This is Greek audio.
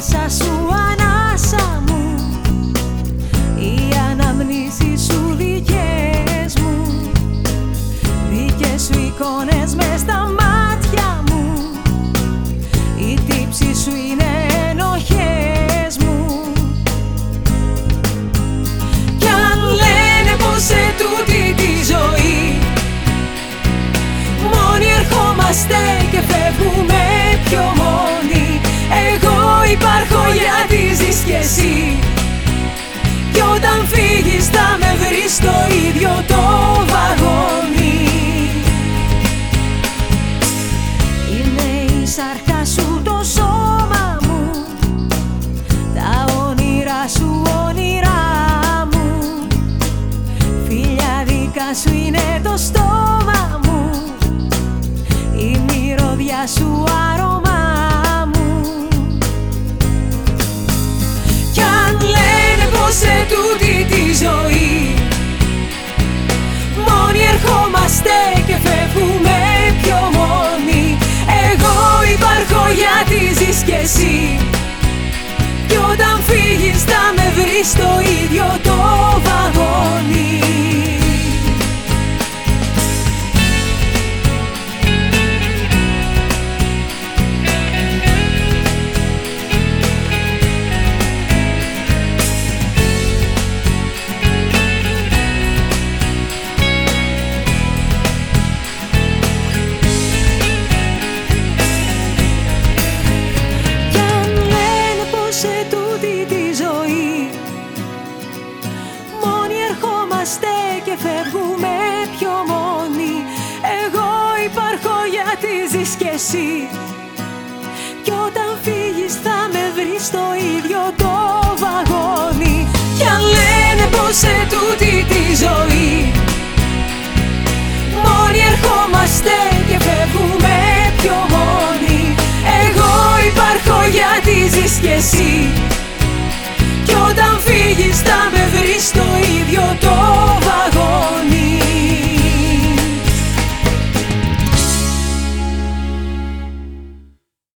μέσα σου ανάσα μου. Οι αναμνήσεις σου δικές μου. Δικές σου εικόνες μες στα μάτια μου. Η τύψη σου είναι ενοχές μου. Κι αν λένε πως σε τούτη τη ζωή Μόνοι ερχόμαστε και φεύγουμε ίδιο το βαγόνι. Είναι η σαρκά σου το σώμα μου Τα όνειρά σου όνειρά μου. Φιλιά δικά σου είναι το στόμα μου Η μυρωδιά σου άρωμά κι εσύ φεύγουμε πιο μόνοι. Εγώ υπάρχω γιατί ζεις κι εσύ. Κι όταν φύγεις θα με βρεις στο ίδιο το βαγόνι. Κι αν λένε πως σε τούτη τη ζωή